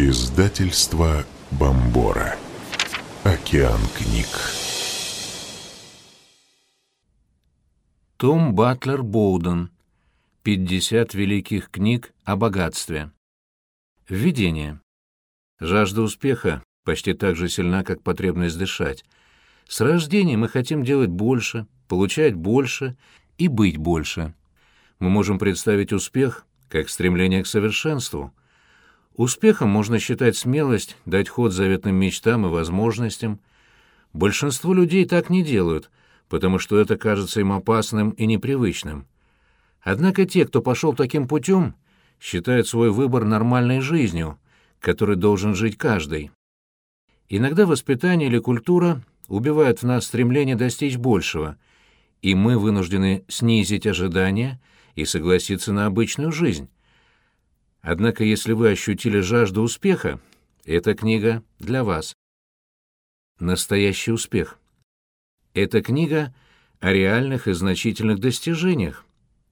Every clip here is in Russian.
Издательство Бомбора. Океан книг. Том Батлер Боуден. 50 великих книг о богатстве. Введение. Жажда успеха почти так же сильна, как потребность дышать. С рождения мы хотим делать больше, получать больше и быть больше. Мы можем представить успех как стремление к совершенству. Успехом можно считать смелость дать ход заветным мечтам и возможностям. Большинство людей так не делают, потому что это кажется им опасным и непривычным. Однако те, кто пошел таким путем, считают свой выбор нормальной жизнью, которой должен жить каждый. Иногда воспитание или культура убивают в нас стремление достичь большего, и мы вынуждены снизить ожидания и согласиться на обычную жизнь. Однако, если вы ощутили жажду успеха, эта книга для вас. Настоящий успех. Эта книга о реальных и значительных достижениях.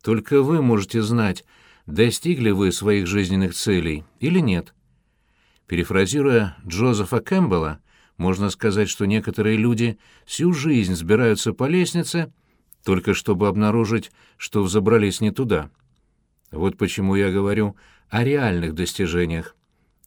Только вы можете знать, достигли вы своих жизненных целей или нет. Перефразируя Джозефа Кэмпбелла, можно сказать, что некоторые люди всю жизнь сбираются по лестнице, только чтобы обнаружить, что взобрались не туда. Вот почему я говорю о реальных достижениях.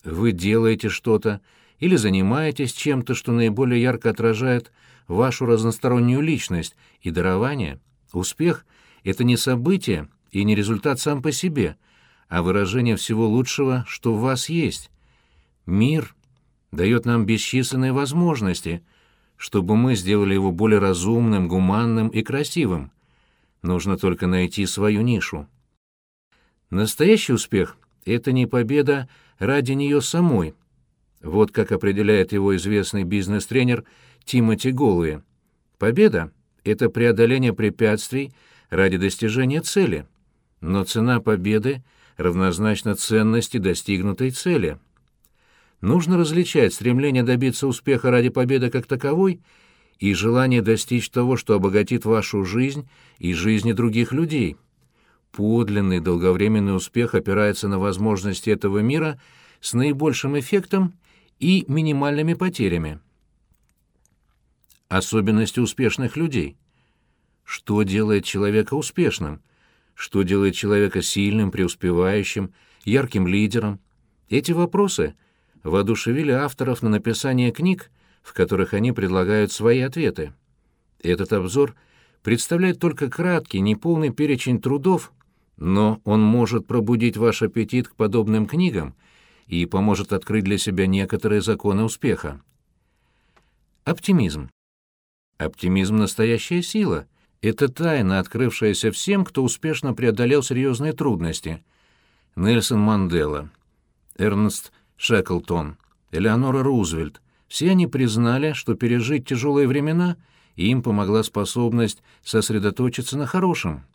Вы делаете что-то или занимаетесь чем-то, что наиболее ярко отражает вашу разностороннюю личность и дарование. Успех — это не событие и не результат сам по себе, а выражение всего лучшего, что в вас есть. Мир дает нам бесчисленные возможности, чтобы мы сделали его более разумным, гуманным и красивым. Нужно только найти свою нишу. Настоящий успех — это не победа ради нее самой. Вот как определяет его известный бизнес-тренер Тимоти Голуи. Победа — это преодоление препятствий ради достижения цели, но цена победы равнозначна ценности достигнутой цели. Нужно различать стремление добиться успеха ради победы как таковой и желание достичь того, что обогатит вашу жизнь и жизни других людей. Подлинный долговременный успех опирается на возможности этого мира с наибольшим эффектом и минимальными потерями. Особенности успешных людей. Что делает человека успешным? Что делает человека сильным, преуспевающим, ярким лидером? Эти вопросы – воодушевили авторов на написание книг, в которых они предлагают свои ответы. Этот обзор представляет только краткий, неполный перечень трудов, но он может пробудить ваш аппетит к подобным книгам и поможет открыть для себя некоторые законы успеха. Оптимизм. Оптимизм — настоящая сила. Это тайна, открывшаяся всем, кто успешно преодолел серьезные трудности. Нельсон Мандела. Эрнст Шеклтон, Элеонора Рузвельт, все они признали, что пережить тяжелые времена им помогла способность сосредоточиться на хорошем.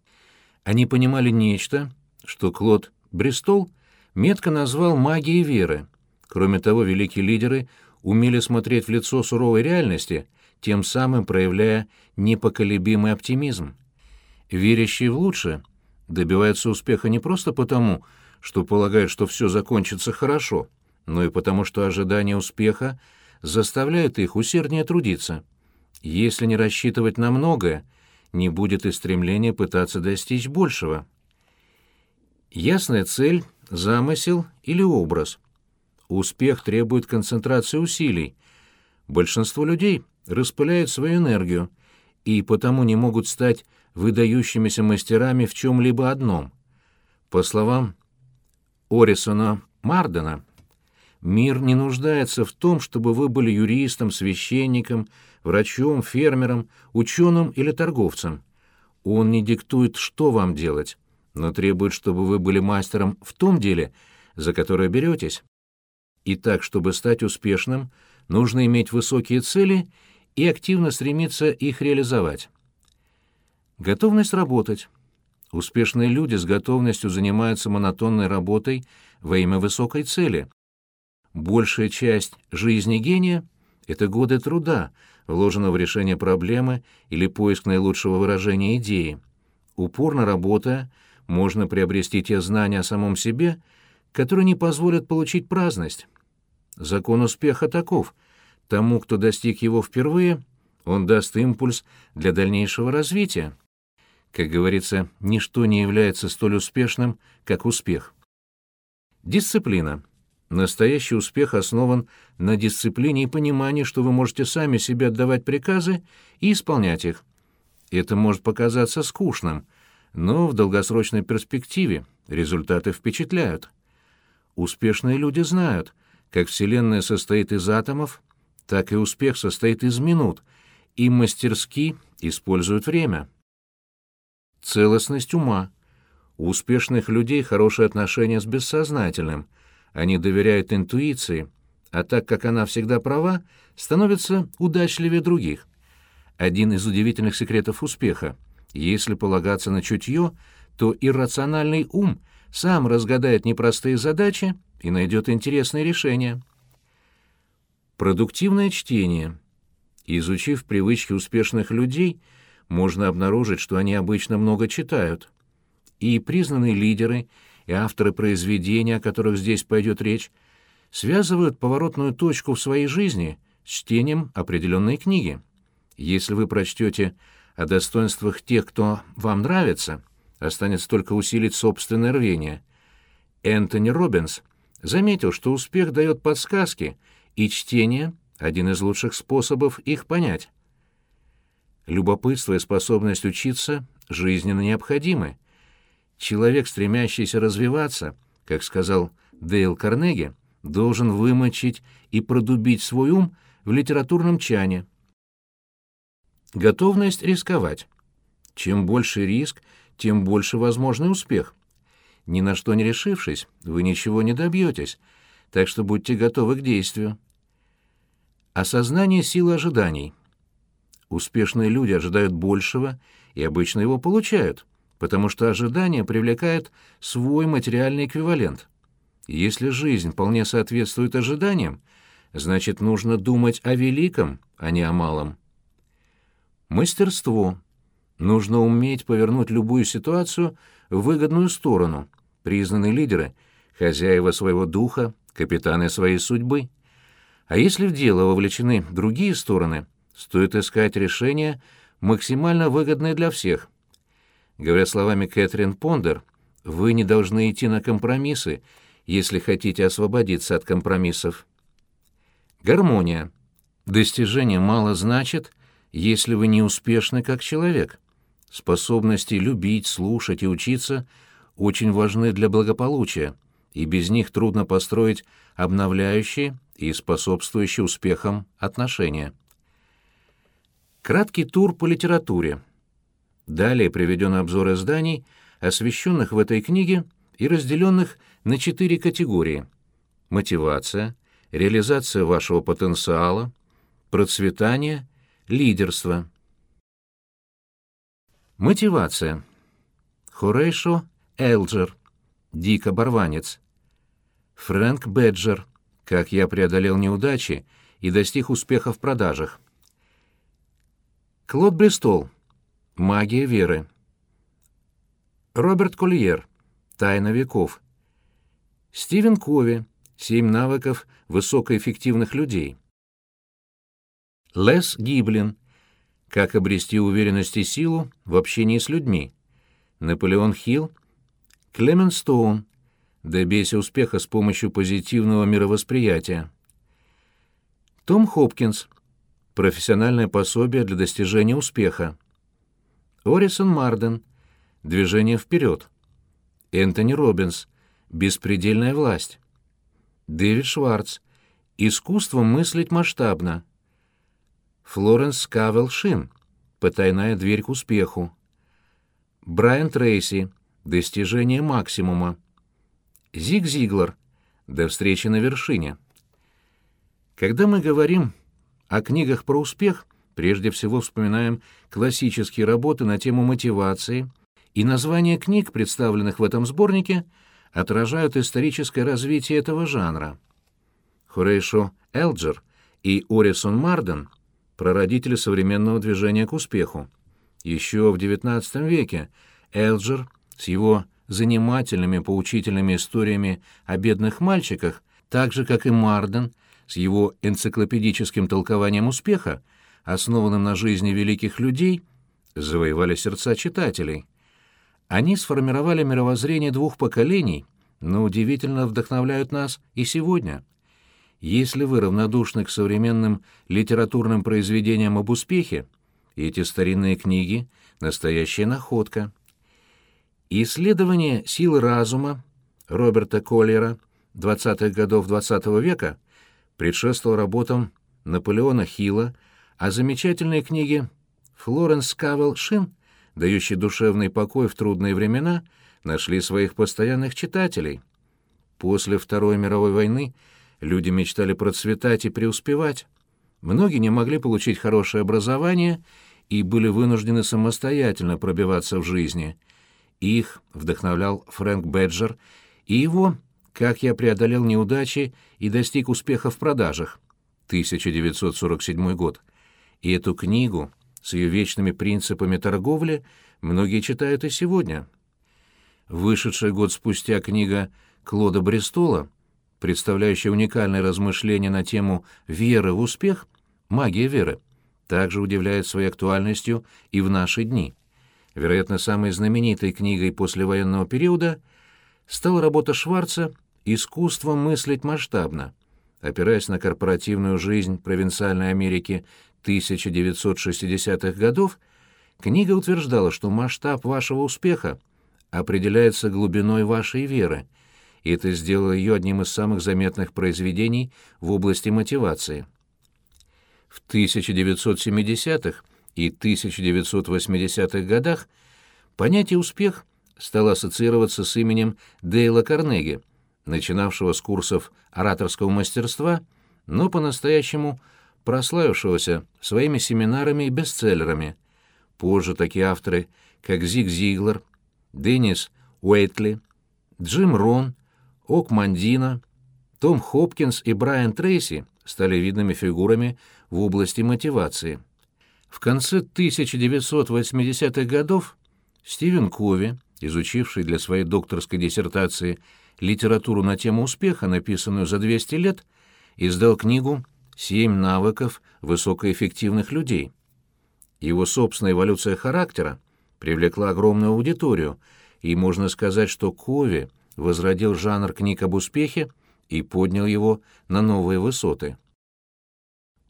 Они понимали нечто, что Клод Бристол метко назвал магией веры. Кроме того, великие лидеры умели смотреть в лицо суровой реальности, тем самым проявляя непоколебимый оптимизм. Верящие в лучшее добиваются успеха не просто потому, что полагают, что все закончится хорошо — но и потому, что ожидание успеха заставляет их усерднее трудиться. Если не рассчитывать на многое, не будет и стремления пытаться достичь большего. Ясная цель, замысел или образ. Успех требует концентрации усилий. Большинство людей распыляют свою энергию и потому не могут стать выдающимися мастерами в чем-либо одном. По словам Орисона Мардена, Мир не нуждается в том, чтобы вы были юристом, священником, врачом, фермером, ученым или торговцем. Он не диктует, что вам делать, но требует, чтобы вы были мастером в том деле, за которое беретесь. И так, чтобы стать успешным, нужно иметь высокие цели и активно стремиться их реализовать. Готовность работать. Успешные люди с готовностью занимаются монотонной работой во имя высокой цели — Большая часть жизни гения — это годы труда, вложенного в решение проблемы или поиск наилучшего выражения идеи. Упорно работая, можно приобрести те знания о самом себе, которые не позволят получить праздность. закон успеха таков. Тому, кто достиг его впервые, он даст импульс для дальнейшего развития. Как говорится, ничто не является столь успешным, как успех. Дисциплина. Настоящий успех основан на дисциплине и понимании, что вы можете сами себе отдавать приказы и исполнять их. Это может показаться скучным, но в долгосрочной перспективе результаты впечатляют. Успешные люди знают, как Вселенная состоит из атомов, так и успех состоит из минут, и мастерски используют время. Целостность ума. У успешных людей хорошие отношения с бессознательным — они доверяют интуиции, а так как она всегда права, становятся удачливее других. Один из удивительных секретов успеха — если полагаться на чутье, то иррациональный ум сам разгадает непростые задачи и найдет интересные решения. Продуктивное чтение. Изучив привычки успешных людей, можно обнаружить, что они обычно много читают. И признанные лидеры — и авторы произведения, о которых здесь пойдет речь, связывают поворотную точку в своей жизни с чтением определенной книги. Если вы прочтете о достоинствах тех, кто вам нравится, останется только усилить собственное рвение. Энтони Робинс заметил, что успех дает подсказки, и чтение — один из лучших способов их понять. Любопытство и способность учиться жизненно необходимы. Человек, стремящийся развиваться, как сказал Дейл Карнеги, должен вымочить и продубить свой ум в литературном чане. Готовность рисковать. Чем больше риск, тем больше возможный успех. Ни на что не решившись, вы ничего не добьетесь, так что будьте готовы к действию. Осознание силы ожиданий. Успешные люди ожидают большего и обычно его получают потому что ожидание привлекает свой материальный эквивалент. Если жизнь вполне соответствует ожиданиям, значит, нужно думать о великом, а не о малом. Мастерство. Нужно уметь повернуть любую ситуацию в выгодную сторону. Признанные лидеры — хозяева своего духа, капитаны своей судьбы. А если в дело вовлечены другие стороны, стоит искать решения, максимально выгодные для всех. Говоря словами Кэтрин Пондер, вы не должны идти на компромиссы, если хотите освободиться от компромиссов. Гармония. Достижение мало значит, если вы не успешны как человек. Способности любить, слушать и учиться очень важны для благополучия, и без них трудно построить обновляющие и способствующие успехам отношения. Краткий тур по литературе. Далее приведен обзор изданий, освещенных в этой книге и разделенных на четыре категории. Мотивация, реализация вашего потенциала, процветание, лидерство. Мотивация. Хорейшо Элджер, Дик Оборванец. Фрэнк Беджер, Как я преодолел неудачи и достиг успеха в продажах. Клод Бристол, Магия веры. Роберт Кольер. Тайна веков. Стивен Кови. Семь навыков высокоэффективных людей. Лес Гиблин. Как обрести уверенность и силу в общении с людьми. Наполеон Хилл. Клемен Стоун. Добейся успеха с помощью позитивного мировосприятия. Том Хопкинс. Профессиональное пособие для достижения успеха. Орисон Марден. Движение вперед. Энтони Робинс. Беспредельная власть. Дэвид Шварц. Искусство мыслить масштабно. Флоренс Кавел Шин. Потайная дверь к успеху. Брайан Трейси. Достижение максимума. Зиг Зиглар. До встречи на вершине. Когда мы говорим о книгах про успех, Прежде всего вспоминаем классические работы на тему мотивации, и названия книг, представленных в этом сборнике, отражают историческое развитие этого жанра. Хорейшо Элджер и Орисон Марден – прародители современного движения к успеху. Еще в XIX веке Элджер с его занимательными поучительными историями о бедных мальчиках, так же, как и Марден, с его энциклопедическим толкованием успеха, основанным на жизни великих людей, завоевали сердца читателей. Они сформировали мировоззрение двух поколений, но удивительно вдохновляют нас и сегодня. Если вы равнодушны к современным литературным произведениям об успехе, эти старинные книги — настоящая находка. Исследование силы разума Роберта Коллера 20-х годов XX -го века предшествовал работам Наполеона Хилла, а замечательные книги Флоренс Кавел Шин, дающие душевный покой в трудные времена, нашли своих постоянных читателей. После Второй мировой войны люди мечтали процветать и преуспевать. Многие не могли получить хорошее образование и были вынуждены самостоятельно пробиваться в жизни. Их вдохновлял Фрэнк Беджер и его «Как я преодолел неудачи и достиг успеха в продажах» 1947 год. И эту книгу с ее вечными принципами торговли многие читают и сегодня. Вышедшая год спустя книга Клода Брестола, представляющая уникальное размышление на тему «Веры в успех», «Магия веры», также удивляет своей актуальностью и в наши дни. Вероятно, самой знаменитой книгой послевоенного периода стала работа Шварца «Искусство мыслить масштабно», опираясь на корпоративную жизнь провинциальной Америки 1960-х годов, книга утверждала, что масштаб вашего успеха определяется глубиной вашей веры, и это сделало ее одним из самых заметных произведений в области мотивации. В 1970-х и 1980-х годах понятие «успех» стало ассоциироваться с именем Дейла Карнеги, начинавшего с курсов ораторского мастерства, но по-настоящему прославившегося своими семинарами и бестселлерами. Позже такие авторы, как Зиг Зиглер, Деннис Уэйтли, Джим Рон, Ок Мандина, Том Хопкинс и Брайан Трейси стали видными фигурами в области мотивации. В конце 1980-х годов Стивен Кови, изучивший для своей докторской диссертации литературу на тему успеха, написанную за 200 лет, издал книгу «Семь навыков высокоэффективных людей». Его собственная эволюция характера привлекла огромную аудиторию, и можно сказать, что Кови возродил жанр книг об успехе и поднял его на новые высоты.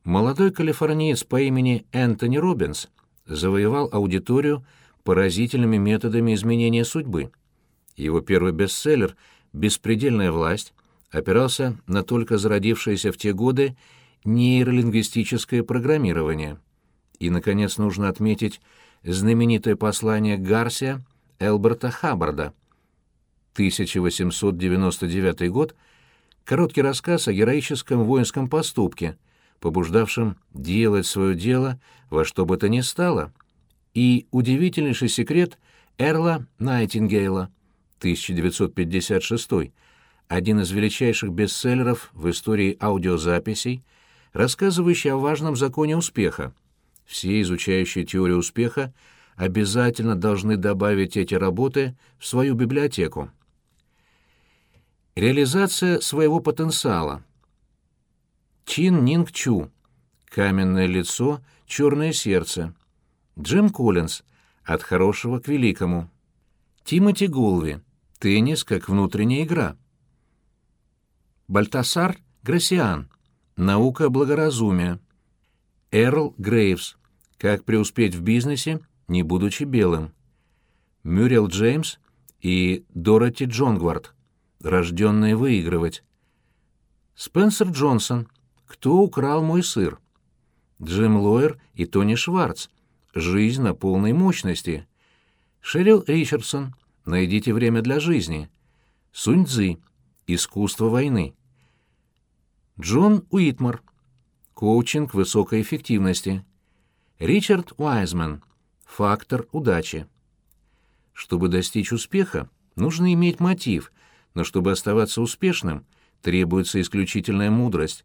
Молодой калифорниец по имени Энтони Робинс завоевал аудиторию поразительными методами изменения судьбы. Его первый бестселлер «Беспредельная власть» опирался на только зародившееся в те годы нейролингвистическое программирование. И, наконец, нужно отметить знаменитое послание Гарсия Элберта Хаббарда. 1899 год — короткий рассказ о героическом воинском поступке, побуждавшем делать свое дело во что бы то ни стало, и удивительнейший секрет Эрла Найтингейла, 1956 один из величайших бестселлеров в истории аудиозаписей, рассказывающий о важном законе успеха. Все изучающие теорию успеха обязательно должны добавить эти работы в свою библиотеку. Реализация своего потенциала. Чин Нинг Чу. Каменное лицо, черное сердце. Джим Коллинз. От хорошего к великому. Тимоти Голви. Теннис как внутренняя игра. Бальтасар Грасиан. Наука благоразумия. Эрл Грейвс. Как преуспеть в бизнесе, не будучи белым. Мюррел Джеймс и Дороти Джонгвард. Рожденные выигрывать. Спенсер Джонсон. Кто украл мой сыр? Джим Лоер и Тони Шварц. Жизнь на полной мощности. Шерил Ричардсон. Найдите время для жизни. Сунь Цзы. Искусство войны. Джон Уитмар. Коучинг высокой эффективности. Ричард Уайзман. Фактор удачи. Чтобы достичь успеха, нужно иметь мотив, но чтобы оставаться успешным, требуется исключительная мудрость.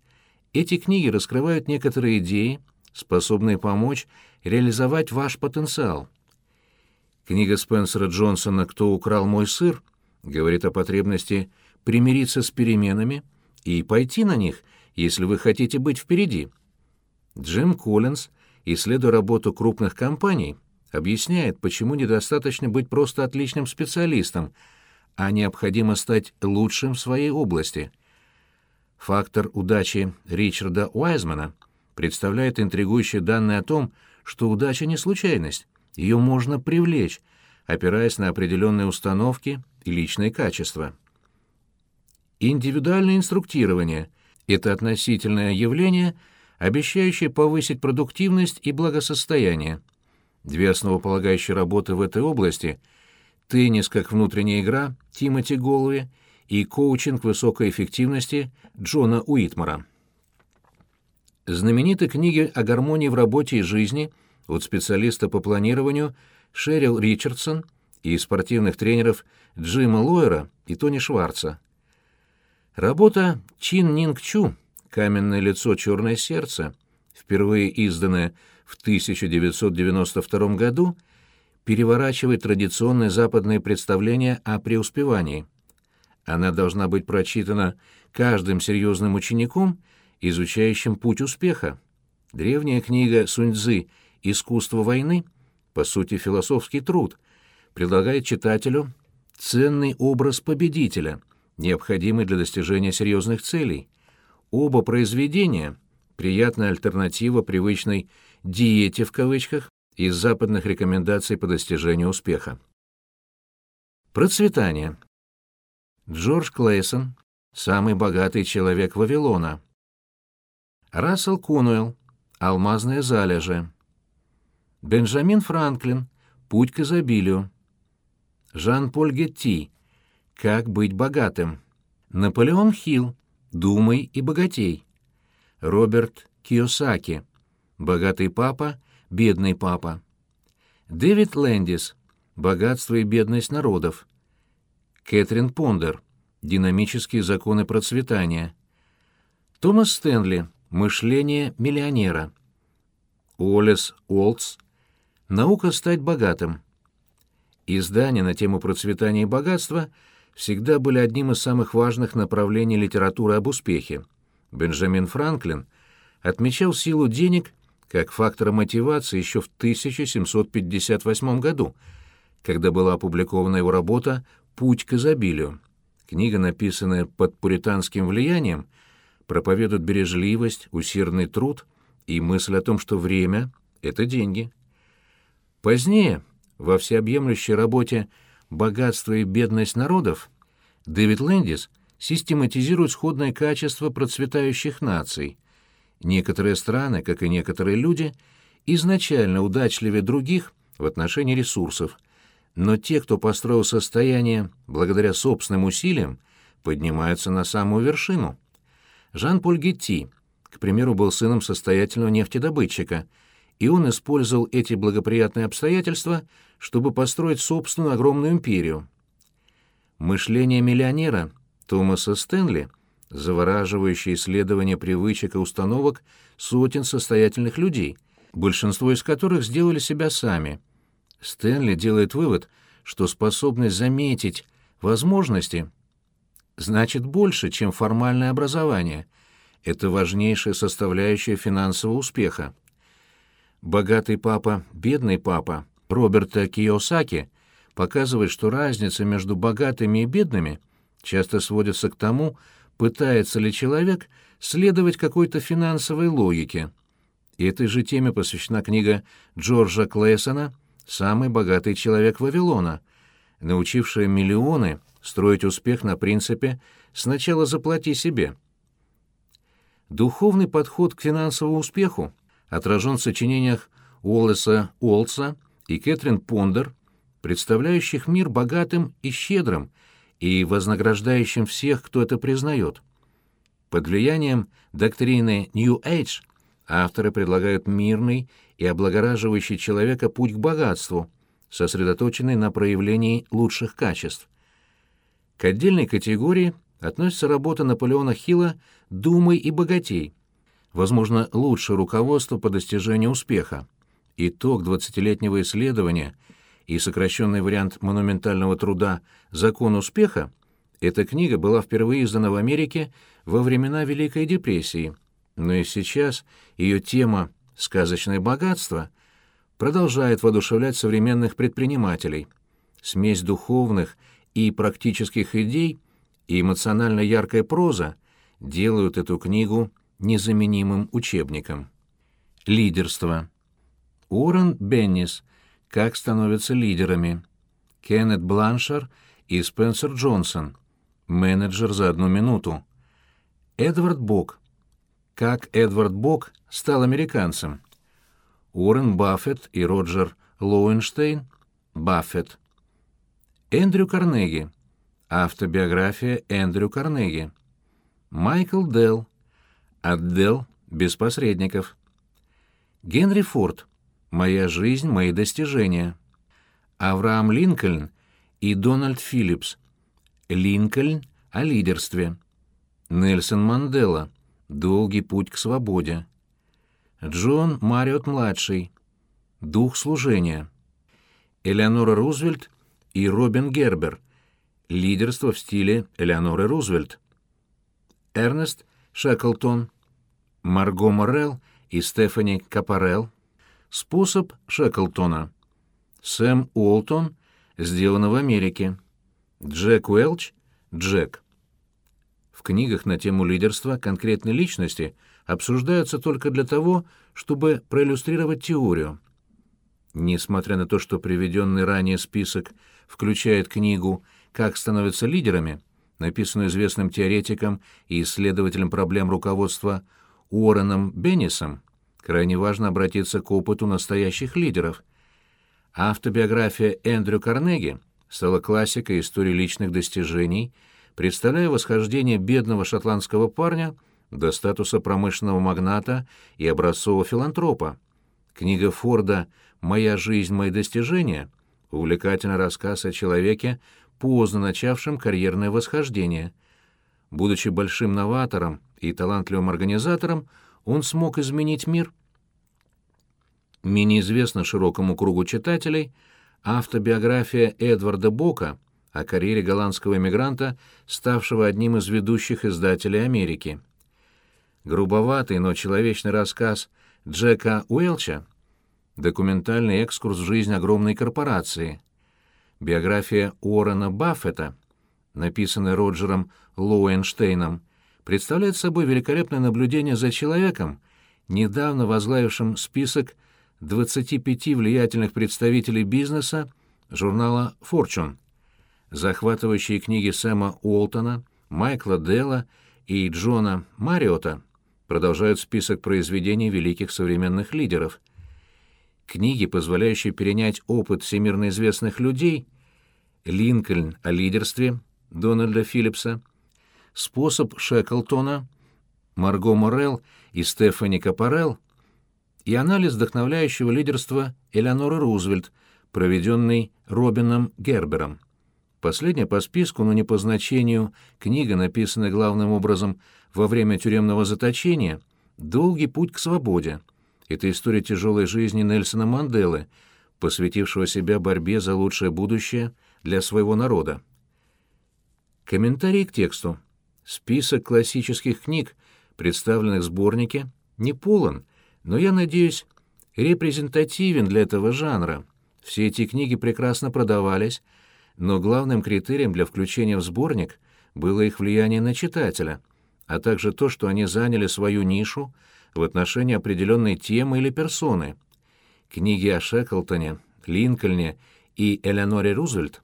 Эти книги раскрывают некоторые идеи, способные помочь реализовать ваш потенциал. Книга Спенсера Джонсона «Кто украл мой сыр» говорит о потребности примириться с переменами и пойти на них, если вы хотите быть впереди. Джим Коллинз, исследуя работу крупных компаний, объясняет, почему недостаточно быть просто отличным специалистом, а необходимо стать лучшим в своей области. Фактор удачи Ричарда Уайзмана представляет интригующие данные о том, что удача не случайность, ее можно привлечь, опираясь на определенные установки и личные качества. Индивидуальное инструктирование – это относительное явление, обещающее повысить продуктивность и благосостояние. Две основополагающие работы в этой области – теннис как внутренняя игра Тимоти Голуи и коучинг высокой эффективности Джона Уитмара. Знамениты книги о гармонии в работе и жизни от специалиста по планированию Шерил Ричардсон и спортивных тренеров Джима Лойера и Тони Шварца. Работа Чин Нинг Чу «Каменное лицо, черное сердце», впервые изданная в 1992 году, переворачивает традиционные западные представления о преуспевании. Она должна быть прочитана каждым серьезным учеником, изучающим путь успеха. Древняя книга Сунь-Цзы «Искусство войны», по сути философский труд, предлагает читателю ценный образ победителя – необходимый для достижения серьезных целей. Оба произведения — приятная альтернатива привычной «диете» в кавычках из западных рекомендаций по достижению успеха. Процветание. Джордж Клейсон — самый богатый человек Вавилона. Рассел Кунуэлл — алмазные залежи. Бенджамин Франклин — путь к изобилию. Жан-Поль Гетти — как быть богатым? Наполеон Хилл. Думай и богатей. Роберт Киосаки. Богатый папа, бедный папа. Дэвид Лэндис. Богатство и бедность народов. Кэтрин Пондер. Динамические законы процветания. Томас Стэнли. Мышление миллионера. Уоллес Уолтс. Наука стать богатым. Издания на тему процветания и богатства – всегда были одним из самых важных направлений литературы об успехе. Бенджамин Франклин отмечал силу денег как фактора мотивации еще в 1758 году, когда была опубликована его работа «Путь к изобилию». Книга, написанная под пуританским влиянием, проповедует бережливость, усердный труд и мысль о том, что время — это деньги. Позднее, во всеобъемлющей работе богатство и бедность народов, Дэвид Лэндис систематизирует сходное качество процветающих наций. Некоторые страны, как и некоторые люди, изначально удачливее других в отношении ресурсов, но те, кто построил состояние благодаря собственным усилиям, поднимаются на самую вершину. Жан-Поль Гетти, к примеру, был сыном состоятельного нефтедобытчика, и он использовал эти благоприятные обстоятельства – чтобы построить собственную огромную империю. Мышление миллионера Томаса Стэнли, завораживающее исследование привычек и установок сотен состоятельных людей, большинство из которых сделали себя сами. Стэнли делает вывод, что способность заметить возможности значит больше, чем формальное образование. Это важнейшая составляющая финансового успеха. Богатый папа, бедный папа Роберта Киосаки показывает, что разница между богатыми и бедными часто сводится к тому, пытается ли человек следовать какой-то финансовой логике. И этой же теме посвящена книга Джорджа Клэсона «Самый богатый человек Вавилона», научившая миллионы строить успех на принципе «сначала заплати себе». Духовный подход к финансовому успеху отражен в сочинениях Уоллеса Уолтса и Кэтрин Пондер, представляющих мир богатым и щедрым, и вознаграждающим всех, кто это признает. Под влиянием доктрины New Age авторы предлагают мирный и облагораживающий человека путь к богатству, сосредоточенный на проявлении лучших качеств. К отдельной категории относится работа Наполеона Хилла «Думай и богатей», возможно, лучшее руководство по достижению успеха. Итог двадцатилетнего исследования и сокращенный вариант монументального труда «Закон успеха» — Эта книга была впервые издана в Америке во времена Великой депрессии, но и сейчас ее тема «Сказочное богатство» продолжает воодушевлять современных предпринимателей. Смесь духовных и практических идей и эмоционально яркая проза делают эту книгу незаменимым учебником. Лидерство. Уоррен Беннис. Как становятся лидерами. Кеннет Бланшер и Спенсер Джонсон. Менеджер за одну минуту. Эдвард Бок. Как Эдвард Бок стал американцем. Уоррен Баффет и Роджер Лоуэнштейн. Баффет. Эндрю Карнеги. Автобиография Эндрю Карнеги. Майкл Делл. От Делл без посредников. Генри Форд. «Моя жизнь, мои достижения». Авраам Линкольн и Дональд Филлипс. Линкольн о лидерстве. Нельсон Мандела. Долгий путь к свободе. Джон Мариот-младший. Дух служения. Элеонора Рузвельт и Робин Гербер. Лидерство в стиле Элеоноры Рузвельт. Эрнест Шеклтон. Марго Моррелл и Стефани Капарелл. Способ Шеклтона. Сэм Уолтон. Сделано в Америке. Джек Уэлч. Джек. В книгах на тему лидерства конкретной личности обсуждаются только для того, чтобы проиллюстрировать теорию. Несмотря на то, что приведенный ранее список включает книгу «Как становятся лидерами», написанную известным теоретиком и исследователем проблем руководства Уорреном Беннисом, крайне важно обратиться к опыту настоящих лидеров. Автобиография Эндрю Карнеги стала классикой истории личных достижений, представляя восхождение бедного шотландского парня до статуса промышленного магната и образцового филантропа. Книга Форда «Моя жизнь, мои достижения» — увлекательный рассказ о человеке, поздно начавшем карьерное восхождение. Будучи большим новатором и талантливым организатором, он смог изменить мир. Менее известна широкому кругу читателей автобиография Эдварда Бока о карьере голландского эмигранта, ставшего одним из ведущих издателей Америки. Грубоватый, но человечный рассказ Джека Уэлча — документальный экскурс в жизнь огромной корпорации. Биография Уоррена Баффета, написанная Роджером Лоуэнштейном, представляет собой великолепное наблюдение за человеком, недавно возглавившим список 25 влиятельных представителей бизнеса журнала Fortune. Захватывающие книги Сэма Уолтона, Майкла Делла и Джона Мариота продолжают список произведений великих современных лидеров. Книги, позволяющие перенять опыт всемирно известных людей, Линкольн о лидерстве Дональда Филлипса, способ Шеклтона, Марго Морел и Стефани Капарелл и анализ вдохновляющего лидерства Элеоноры Рузвельт, проведенный Робином Гербером. Последняя по списку, но не по значению, книга, написанная главным образом во время тюремного заточения «Долгий путь к свободе». Это история тяжелой жизни Нельсона Манделы, посвятившего себя борьбе за лучшее будущее для своего народа. Комментарий к тексту. Список классических книг, представленных в сборнике, не полон, но, я надеюсь, репрезентативен для этого жанра. Все эти книги прекрасно продавались, но главным критерием для включения в сборник было их влияние на читателя, а также то, что они заняли свою нишу в отношении определенной темы или персоны. Книги о Шеклтоне, Линкольне и Элеоноре Рузвельт,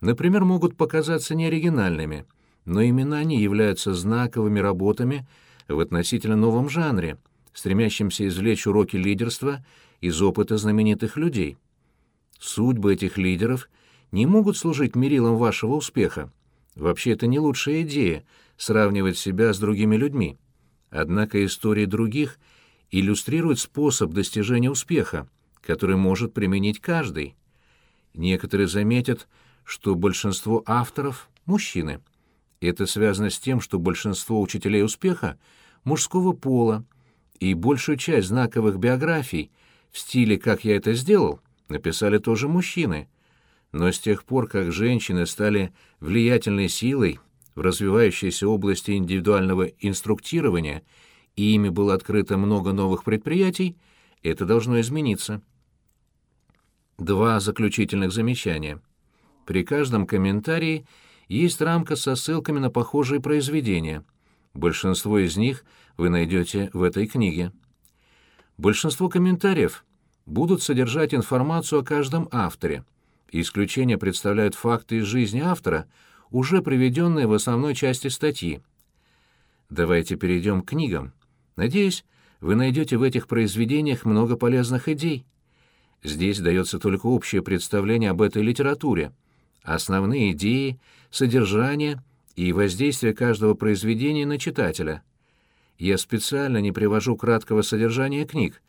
например, могут показаться неоригинальными – но именно они являются знаковыми работами в относительно новом жанре, стремящимся извлечь уроки лидерства из опыта знаменитых людей. Судьбы этих лидеров не могут служить мерилом вашего успеха. Вообще, это не лучшая идея — сравнивать себя с другими людьми. Однако истории других иллюстрируют способ достижения успеха, который может применить каждый. Некоторые заметят, что большинство авторов — мужчины — это связано с тем, что большинство учителей успеха мужского пола, и большую часть знаковых биографий в стиле «как я это сделал» написали тоже мужчины. Но с тех пор, как женщины стали влиятельной силой в развивающейся области индивидуального инструктирования и ими было открыто много новых предприятий, это должно измениться. Два заключительных замечания. При каждом комментарии есть рамка со ссылками на похожие произведения. Большинство из них вы найдете в этой книге. Большинство комментариев будут содержать информацию о каждом авторе. Исключения представляют факты из жизни автора, уже приведенные в основной части статьи. Давайте перейдем к книгам. Надеюсь, вы найдете в этих произведениях много полезных идей. Здесь дается только общее представление об этой литературе, основные идеи, содержание и воздействие каждого произведения на читателя. Я специально не привожу краткого содержания книг,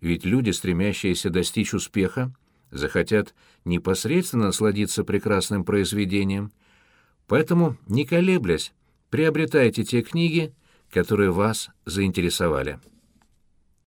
ведь люди, стремящиеся достичь успеха, захотят непосредственно насладиться прекрасным произведением. Поэтому, не колеблясь, приобретайте те книги, которые вас заинтересовали.